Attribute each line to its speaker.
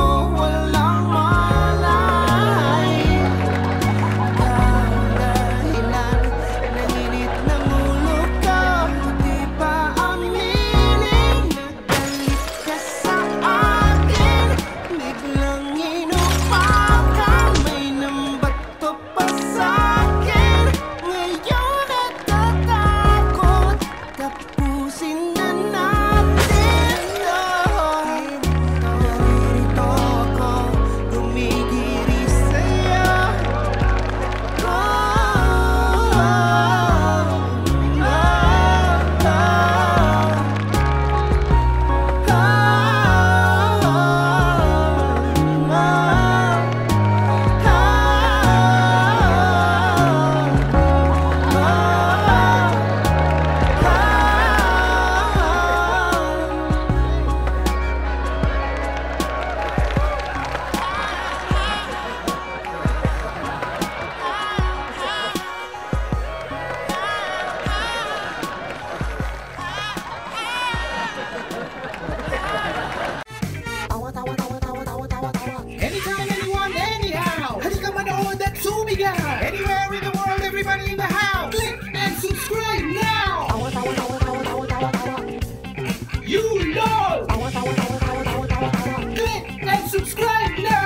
Speaker 1: Oh, what
Speaker 2: Anywhere in the world, everybody in the house. Click and subscribe now. You know. Click and subscribe now.